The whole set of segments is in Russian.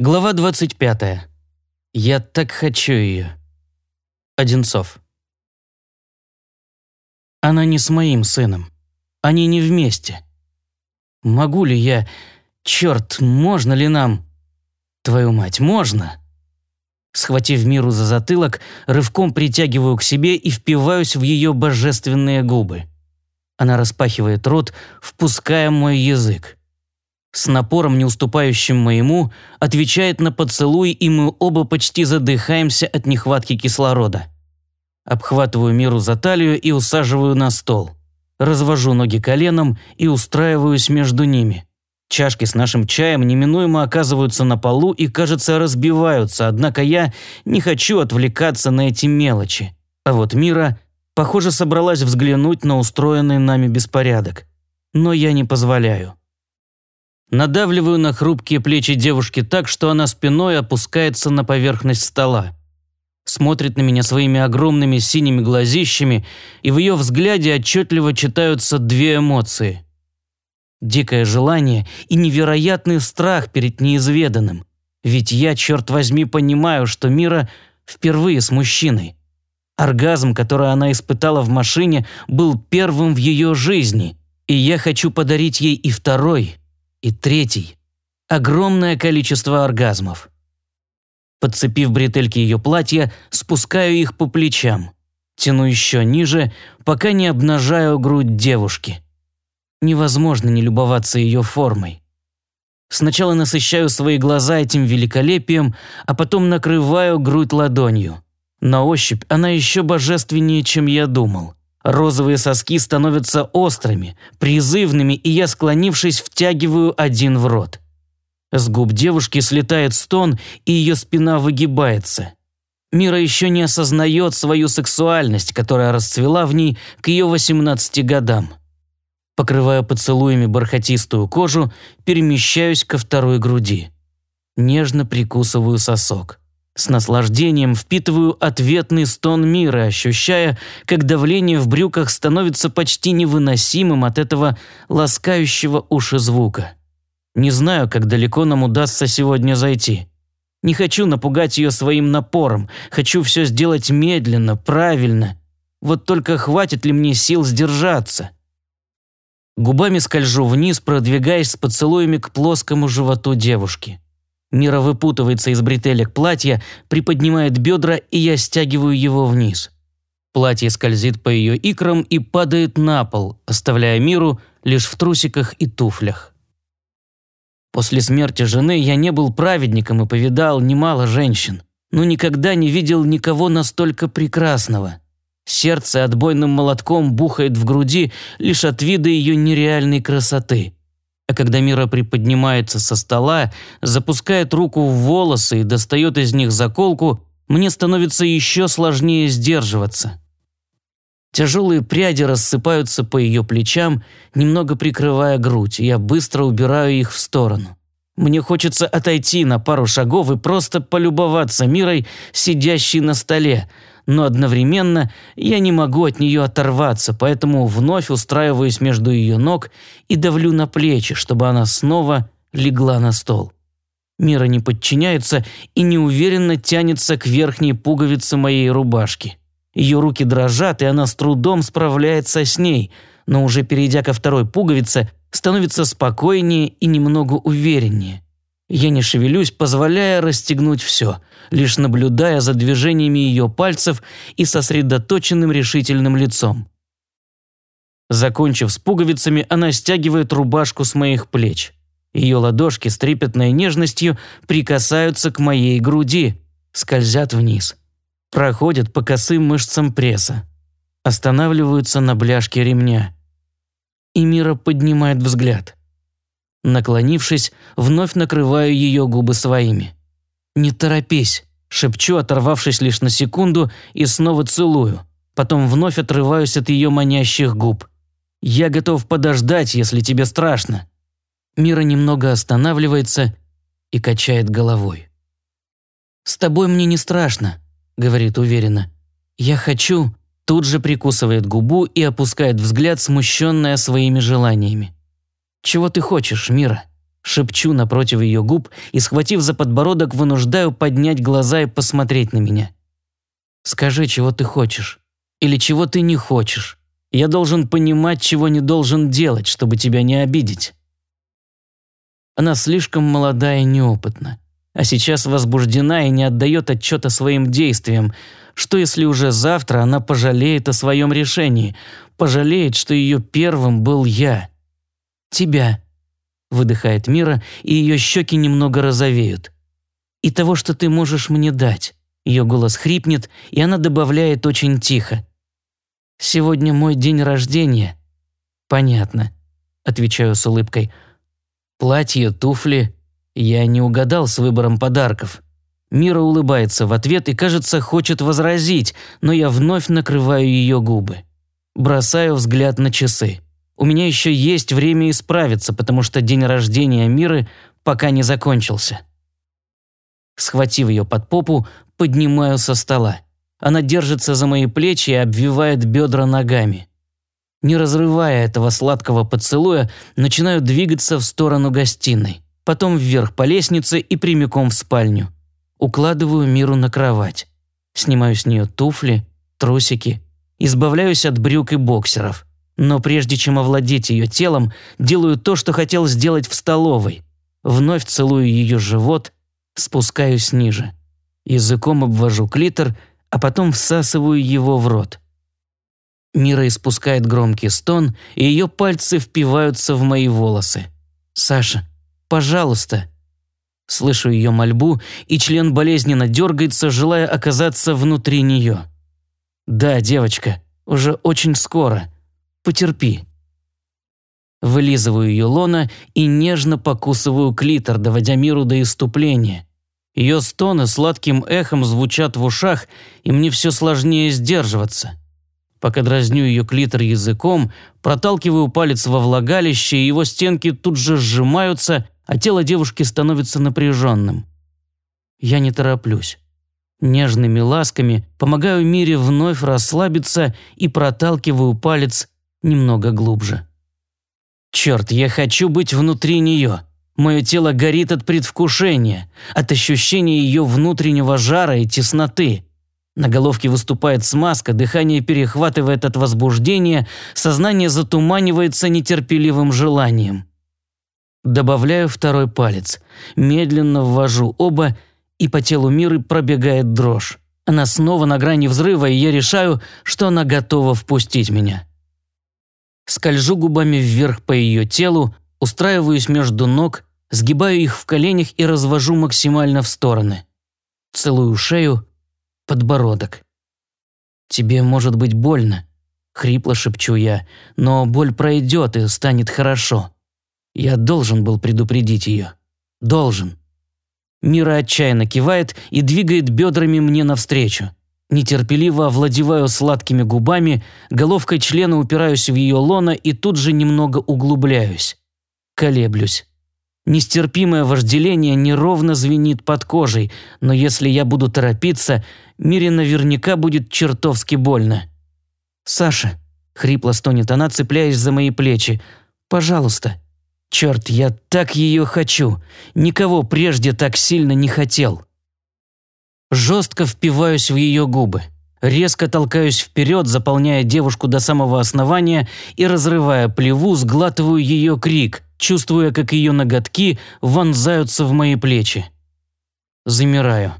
Глава 25. Я так хочу ее. Одинцов. Она не с моим сыном. Они не вместе. Могу ли я... Черт, можно ли нам... Твою мать, можно? Схватив Миру за затылок, рывком притягиваю к себе и впиваюсь в ее божественные губы. Она распахивает рот, впуская мой язык. С напором, не уступающим моему, отвечает на поцелуй, и мы оба почти задыхаемся от нехватки кислорода. Обхватываю Миру за талию и усаживаю на стол. Развожу ноги коленом и устраиваюсь между ними. Чашки с нашим чаем неминуемо оказываются на полу и, кажется, разбиваются, однако я не хочу отвлекаться на эти мелочи. А вот Мира, похоже, собралась взглянуть на устроенный нами беспорядок. Но я не позволяю. Надавливаю на хрупкие плечи девушки так, что она спиной опускается на поверхность стола. Смотрит на меня своими огромными синими глазищами, и в ее взгляде отчетливо читаются две эмоции. Дикое желание и невероятный страх перед неизведанным. Ведь я, черт возьми, понимаю, что Мира впервые с мужчиной. Оргазм, который она испытала в машине, был первым в ее жизни, и я хочу подарить ей и второй, и третий. Огромное количество оргазмов. Подцепив бретельки ее платья, спускаю их по плечам. Тяну еще ниже, пока не обнажаю грудь девушки. Невозможно не любоваться ее формой. Сначала насыщаю свои глаза этим великолепием, а потом накрываю грудь ладонью. На ощупь она еще божественнее, чем я думал. Розовые соски становятся острыми, призывными, и я, склонившись, втягиваю один в рот. С губ девушки слетает стон, и ее спина выгибается. Мира еще не осознает свою сексуальность, которая расцвела в ней к ее 18 годам. Покрывая поцелуями бархатистую кожу, перемещаюсь ко второй груди. Нежно прикусываю сосок. С наслаждением впитываю ответный стон мира, ощущая, как давление в брюках становится почти невыносимым от этого ласкающего уши звука. Не знаю, как далеко нам удастся сегодня зайти. Не хочу напугать ее своим напором, хочу все сделать медленно, правильно. Вот только хватит ли мне сил сдержаться? Губами скольжу вниз, продвигаясь с поцелуями к плоскому животу девушки. Мира выпутывается из бретелек платья, приподнимает бедра, и я стягиваю его вниз. Платье скользит по ее икрам и падает на пол, оставляя Миру лишь в трусиках и туфлях. После смерти жены я не был праведником и повидал немало женщин, но никогда не видел никого настолько прекрасного. Сердце отбойным молотком бухает в груди лишь от вида ее нереальной красоты – а когда Мира приподнимается со стола, запускает руку в волосы и достает из них заколку, мне становится еще сложнее сдерживаться. Тяжелые пряди рассыпаются по ее плечам, немного прикрывая грудь, я быстро убираю их в сторону. Мне хочется отойти на пару шагов и просто полюбоваться мирой, сидящей на столе, но одновременно я не могу от нее оторваться, поэтому вновь устраиваюсь между ее ног и давлю на плечи, чтобы она снова легла на стол. Мира не подчиняется и неуверенно тянется к верхней пуговице моей рубашки. Ее руки дрожат, и она с трудом справляется с ней, но уже перейдя ко второй пуговице, становится спокойнее и немного увереннее. Я не шевелюсь, позволяя расстегнуть все, лишь наблюдая за движениями ее пальцев и сосредоточенным решительным лицом. Закончив с пуговицами, она стягивает рубашку с моих плеч. Ее ладошки с трепетной нежностью прикасаются к моей груди, скользят вниз. Проходят по косым мышцам пресса. Останавливаются на бляшке ремня. И Мира поднимает взгляд. Наклонившись, вновь накрываю ее губы своими. «Не торопись», – шепчу, оторвавшись лишь на секунду, и снова целую. Потом вновь отрываюсь от ее манящих губ. «Я готов подождать, если тебе страшно». Мира немного останавливается и качает головой. «С тобой мне не страшно», – говорит уверенно. «Я хочу...» Тут же прикусывает губу и опускает взгляд, смущенная своими желаниями. «Чего ты хочешь, Мира?» Шепчу напротив ее губ и, схватив за подбородок, вынуждаю поднять глаза и посмотреть на меня. «Скажи, чего ты хочешь. Или чего ты не хочешь. Я должен понимать, чего не должен делать, чтобы тебя не обидеть». Она слишком молода и неопытна, а сейчас возбуждена и не отдает отчета своим действиям. Что если уже завтра она пожалеет о своем решении, пожалеет, что ее первым был я? Тебя выдыхает Мира, и ее щеки немного розовеют. «И того, что ты можешь мне дать». Ее голос хрипнет, и она добавляет очень тихо. «Сегодня мой день рождения». «Понятно», – отвечаю с улыбкой. «Платье, туфли...» Я не угадал с выбором подарков. Мира улыбается в ответ и, кажется, хочет возразить, но я вновь накрываю ее губы. Бросаю взгляд на часы. У меня еще есть время исправиться, потому что день рождения Миры пока не закончился. Схватив ее под попу, поднимаю со стола. Она держится за мои плечи и обвивает бедра ногами. Не разрывая этого сладкого поцелуя, начинаю двигаться в сторону гостиной, потом вверх по лестнице и прямиком в спальню. Укладываю Миру на кровать. Снимаю с нее туфли, трусики, избавляюсь от брюк и боксеров. Но прежде чем овладеть ее телом, делаю то, что хотел сделать в столовой. Вновь целую ее живот, спускаюсь ниже. Языком обвожу клитор, а потом всасываю его в рот. Мира испускает громкий стон, и ее пальцы впиваются в мои волосы. «Саша, пожалуйста!» Слышу ее мольбу, и член болезненно дергается, желая оказаться внутри нее. «Да, девочка, уже очень скоро», Потерпи». Вылизываю ее лона и нежно покусываю клитор, доводя миру до иступления. Ее стоны сладким эхом звучат в ушах, и мне все сложнее сдерживаться. Пока дразню ее клитор языком, проталкиваю палец во влагалище, и его стенки тут же сжимаются, а тело девушки становится напряженным. Я не тороплюсь. Нежными ласками помогаю Мире вновь расслабиться и проталкиваю палец немного глубже. Черт, я хочу быть внутри нее. Мое тело горит от предвкушения, от ощущения ее внутреннего жара и тесноты. На головке выступает смазка, дыхание перехватывает от возбуждения, сознание затуманивается нетерпеливым желанием. Добавляю второй палец, медленно ввожу оба, и по телу Миры пробегает дрожь. Она снова на грани взрыва, и я решаю, что она готова впустить меня скольжу губами вверх по ее телу, устраиваюсь между ног, сгибаю их в коленях и развожу максимально в стороны. Целую шею, подбородок. «Тебе может быть больно», — хрипло шепчу я, «но боль пройдет и станет хорошо. Я должен был предупредить ее. Должен». Мира отчаянно кивает и двигает бедрами мне навстречу. Нетерпеливо овладеваю сладкими губами, головкой члена упираюсь в ее лона и тут же немного углубляюсь. Колеблюсь. Нестерпимое вожделение неровно звенит под кожей, но если я буду торопиться, Мире наверняка будет чертовски больно. «Саша», — хрипло стонет она, цепляясь за мои плечи, — «пожалуйста». «Черт, я так ее хочу. Никого прежде так сильно не хотел». Жестко впиваюсь в ее губы. Резко толкаюсь вперед, заполняя девушку до самого основания и, разрывая плеву, сглатываю ее крик, чувствуя, как ее ноготки вонзаются в мои плечи. Замираю.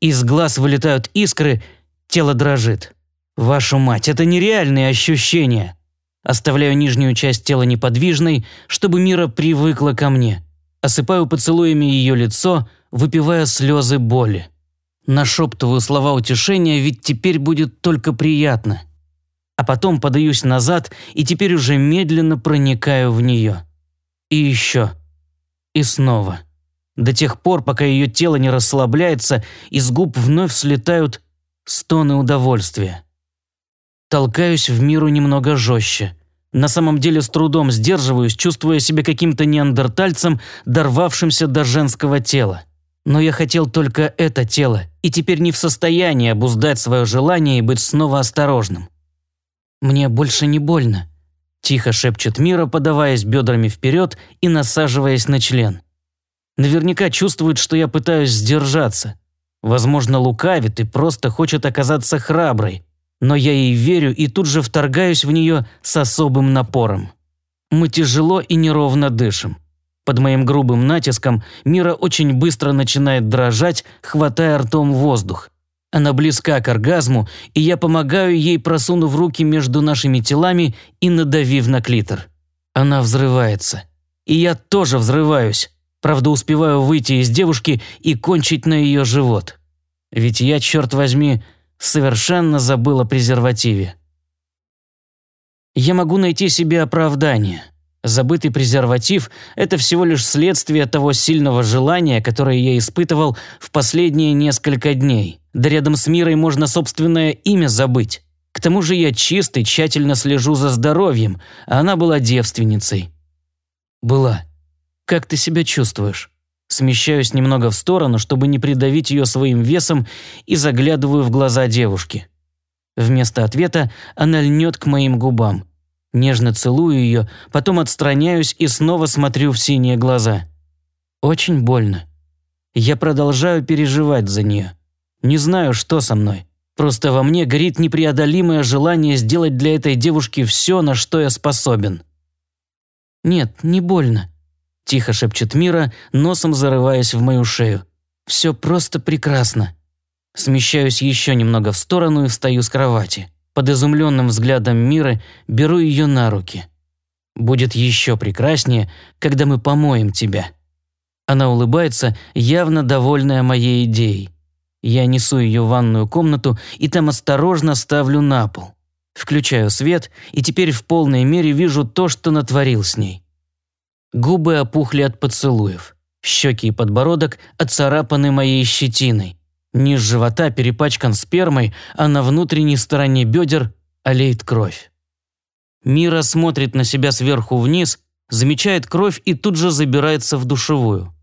Из глаз вылетают искры, тело дрожит. Вашу мать, это нереальные ощущения. Оставляю нижнюю часть тела неподвижной, чтобы Мира привыкла ко мне. Осыпаю поцелуями ее лицо, выпивая слезы боли. Нашептываю слова утешения, ведь теперь будет только приятно. А потом подаюсь назад и теперь уже медленно проникаю в нее. И еще. И снова. До тех пор, пока ее тело не расслабляется, из губ вновь слетают стоны удовольствия. Толкаюсь в миру немного жестче. На самом деле с трудом сдерживаюсь, чувствуя себя каким-то неандертальцем, дорвавшимся до женского тела. Но я хотел только это тело, и теперь не в состоянии обуздать свое желание и быть снова осторожным. «Мне больше не больно», – тихо шепчет Мира, подаваясь бедрами вперед и насаживаясь на член. Наверняка чувствует, что я пытаюсь сдержаться. Возможно, лукавит и просто хочет оказаться храброй. Но я ей верю и тут же вторгаюсь в нее с особым напором. Мы тяжело и неровно дышим. Под моим грубым натиском Мира очень быстро начинает дрожать, хватая ртом воздух. Она близка к оргазму, и я помогаю ей, просунув руки между нашими телами и надавив на клитор. Она взрывается. И я тоже взрываюсь. Правда, успеваю выйти из девушки и кончить на ее живот. Ведь я, черт возьми, совершенно забыл о презервативе. Я могу найти себе оправдание. Забытый презерватив – это всего лишь следствие того сильного желания, которое я испытывал в последние несколько дней. Да рядом с мирой можно собственное имя забыть. К тому же я чист и тщательно слежу за здоровьем, а она была девственницей. Была. Как ты себя чувствуешь? Смещаюсь немного в сторону, чтобы не придавить ее своим весом, и заглядываю в глаза девушки. Вместо ответа она льнет к моим губам. Нежно целую ее, потом отстраняюсь и снова смотрю в синие глаза. Очень больно. Я продолжаю переживать за нее. Не знаю, что со мной. Просто во мне горит непреодолимое желание сделать для этой девушки все, на что я способен. «Нет, не больно», – тихо шепчет Мира, носом зарываясь в мою шею. «Все просто прекрасно». Смещаюсь еще немного в сторону и встаю с кровати. Под изумленным взглядом Миры беру ее на руки. «Будет еще прекраснее, когда мы помоем тебя». Она улыбается, явно довольная моей идеей. Я несу ее в ванную комнату и там осторожно ставлю на пол. Включаю свет и теперь в полной мере вижу то, что натворил с ней. Губы опухли от поцелуев. Щеки и подбородок отцарапаны моей щетиной. Низ живота перепачкан спермой, а на внутренней стороне бедер олеет кровь. Мира смотрит на себя сверху вниз, замечает кровь и тут же забирается в душевую.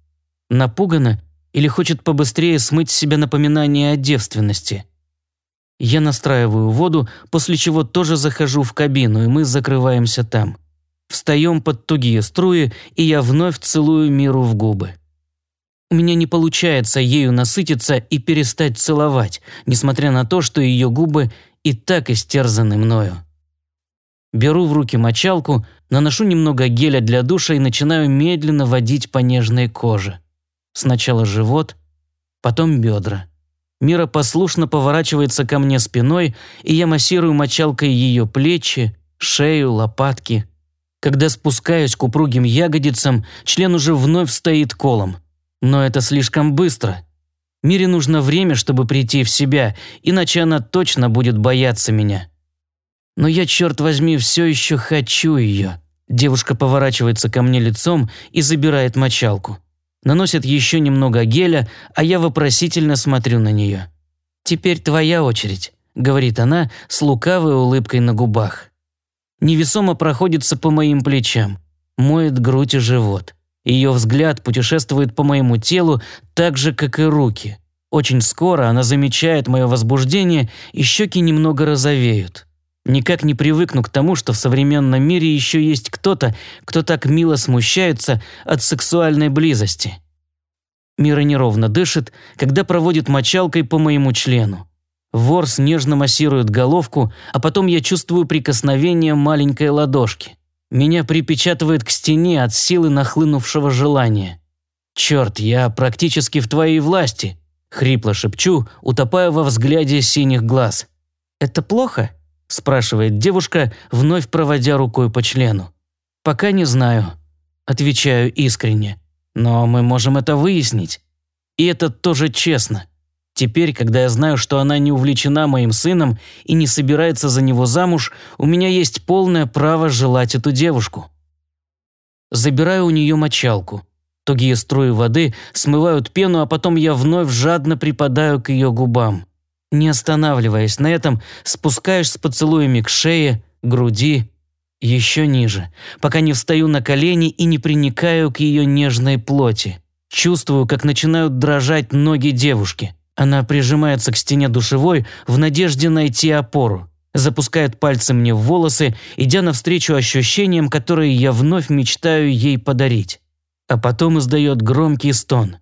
Напугана или хочет побыстрее смыть с себя напоминание о девственности. Я настраиваю воду, после чего тоже захожу в кабину, и мы закрываемся там. Встаем под тугие струи, и я вновь целую Миру в губы. У меня не получается ею насытиться и перестать целовать, несмотря на то, что ее губы и так истерзаны мною. Беру в руки мочалку, наношу немного геля для душа и начинаю медленно водить по нежной коже. Сначала живот, потом бедра. Мира послушно поворачивается ко мне спиной, и я массирую мочалкой ее плечи, шею, лопатки. Когда спускаюсь к упругим ягодицам, член уже вновь стоит колом. Но это слишком быстро. Мире нужно время, чтобы прийти в себя, иначе она точно будет бояться меня. Но я, черт возьми, все еще хочу ее. Девушка поворачивается ко мне лицом и забирает мочалку наносит еще немного геля, а я вопросительно смотрю на нее. «Теперь твоя очередь», – говорит она с лукавой улыбкой на губах. Невесомо проходится по моим плечам, моет грудь и живот. Ее взгляд путешествует по моему телу так же, как и руки. Очень скоро она замечает мое возбуждение, и щеки немного розовеют. Никак не привыкну к тому, что в современном мире еще есть кто-то, кто так мило смущается от сексуальной близости. Мира неровно дышит, когда проводит мочалкой по моему члену. Ворс нежно массирует головку, а потом я чувствую прикосновение маленькой ладошки. Меня припечатывает к стене от силы нахлынувшего желания. «Черт, я практически в твоей власти», – хрипло шепчу, утопая во взгляде синих глаз. «Это плохо?» спрашивает девушка, вновь проводя рукой по члену. «Пока не знаю», – отвечаю искренне. «Но мы можем это выяснить. И это тоже честно. Теперь, когда я знаю, что она не увлечена моим сыном и не собирается за него замуж, у меня есть полное право желать эту девушку». Забираю у нее мочалку. Тугие струи воды смывают пену, а потом я вновь жадно припадаю к ее губам. Не останавливаясь на этом, спускаешь с поцелуями к шее, груди, еще ниже, пока не встаю на колени и не приникаю к ее нежной плоти. Чувствую, как начинают дрожать ноги девушки. Она прижимается к стене душевой в надежде найти опору. Запускает пальцы мне в волосы, идя навстречу ощущениям, которые я вновь мечтаю ей подарить. а потом издает громкий стон.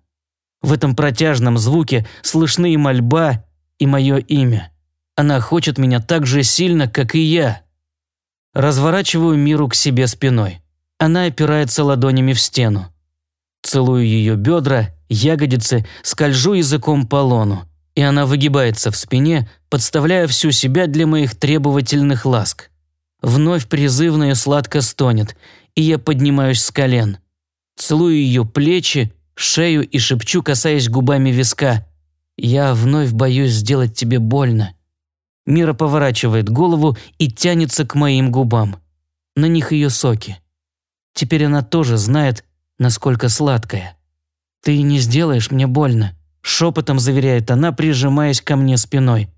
В этом протяжном звуке слышны и мольба, и мое имя. Она хочет меня так же сильно, как и я. Разворачиваю миру к себе спиной. Она опирается ладонями в стену. Целую ее бедра, ягодицы, скольжу языком по лону, и она выгибается в спине, подставляя всю себя для моих требовательных ласк. Вновь призывно и сладко стонет, и я поднимаюсь с колен. Целую ее плечи, шею и шепчу, касаясь губами виска. «Я вновь боюсь сделать тебе больно». Мира поворачивает голову и тянется к моим губам. На них ее соки. Теперь она тоже знает, насколько сладкая. «Ты не сделаешь мне больно», – шепотом заверяет она, прижимаясь ко мне спиной.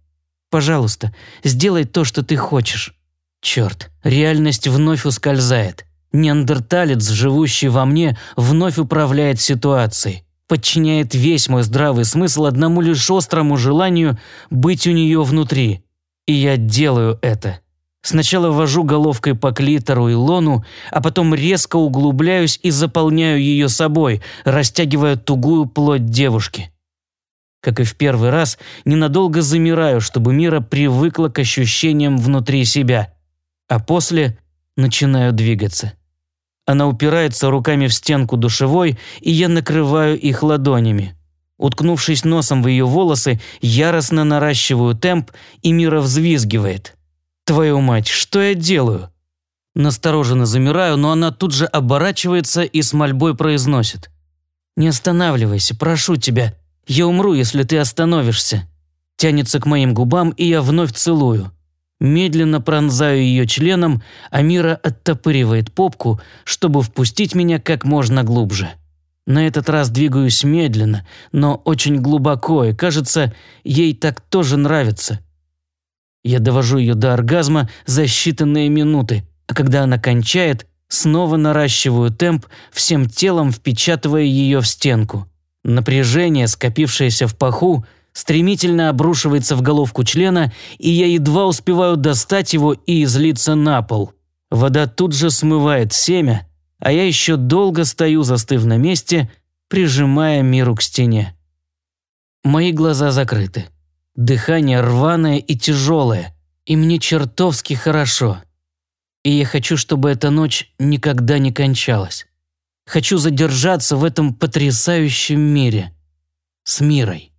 «Пожалуйста, сделай то, что ты хочешь». Черт, реальность вновь ускользает. Неандерталец, живущий во мне, вновь управляет ситуацией, подчиняет весь мой здравый смысл одному лишь острому желанию быть у нее внутри. И я делаю это. Сначала вожу головкой по клитору и лону, а потом резко углубляюсь и заполняю ее собой, растягивая тугую плоть девушки. Как и в первый раз, ненадолго замираю, чтобы Мира привыкла к ощущениям внутри себя, а после начинаю двигаться. Она упирается руками в стенку душевой, и я накрываю их ладонями. Уткнувшись носом в ее волосы, яростно наращиваю темп, и Мира взвизгивает – Твою мать, что я делаю? Настороженно замираю, но она тут же оборачивается и с мольбой произносит. «Не останавливайся, прошу тебя. Я умру, если ты остановишься». Тянется к моим губам, и я вновь целую. Медленно пронзаю ее членом, а Мира оттопыривает попку, чтобы впустить меня как можно глубже. На этот раз двигаюсь медленно, но очень глубоко, и кажется, ей так тоже нравится – я довожу ее до оргазма за считанные минуты, а когда она кончает, снова наращиваю темп, всем телом впечатывая ее в стенку. Напряжение, скопившееся в паху, стремительно обрушивается в головку члена, и я едва успеваю достать его и излиться на пол. Вода тут же смывает семя, а я еще долго стою, застыв на месте, прижимая миру к стене. Мои глаза закрыты. Дыхание рваное и тяжелое, и мне чертовски хорошо. И я хочу, чтобы эта ночь никогда не кончалась. Хочу задержаться в этом потрясающем мире. С мирой.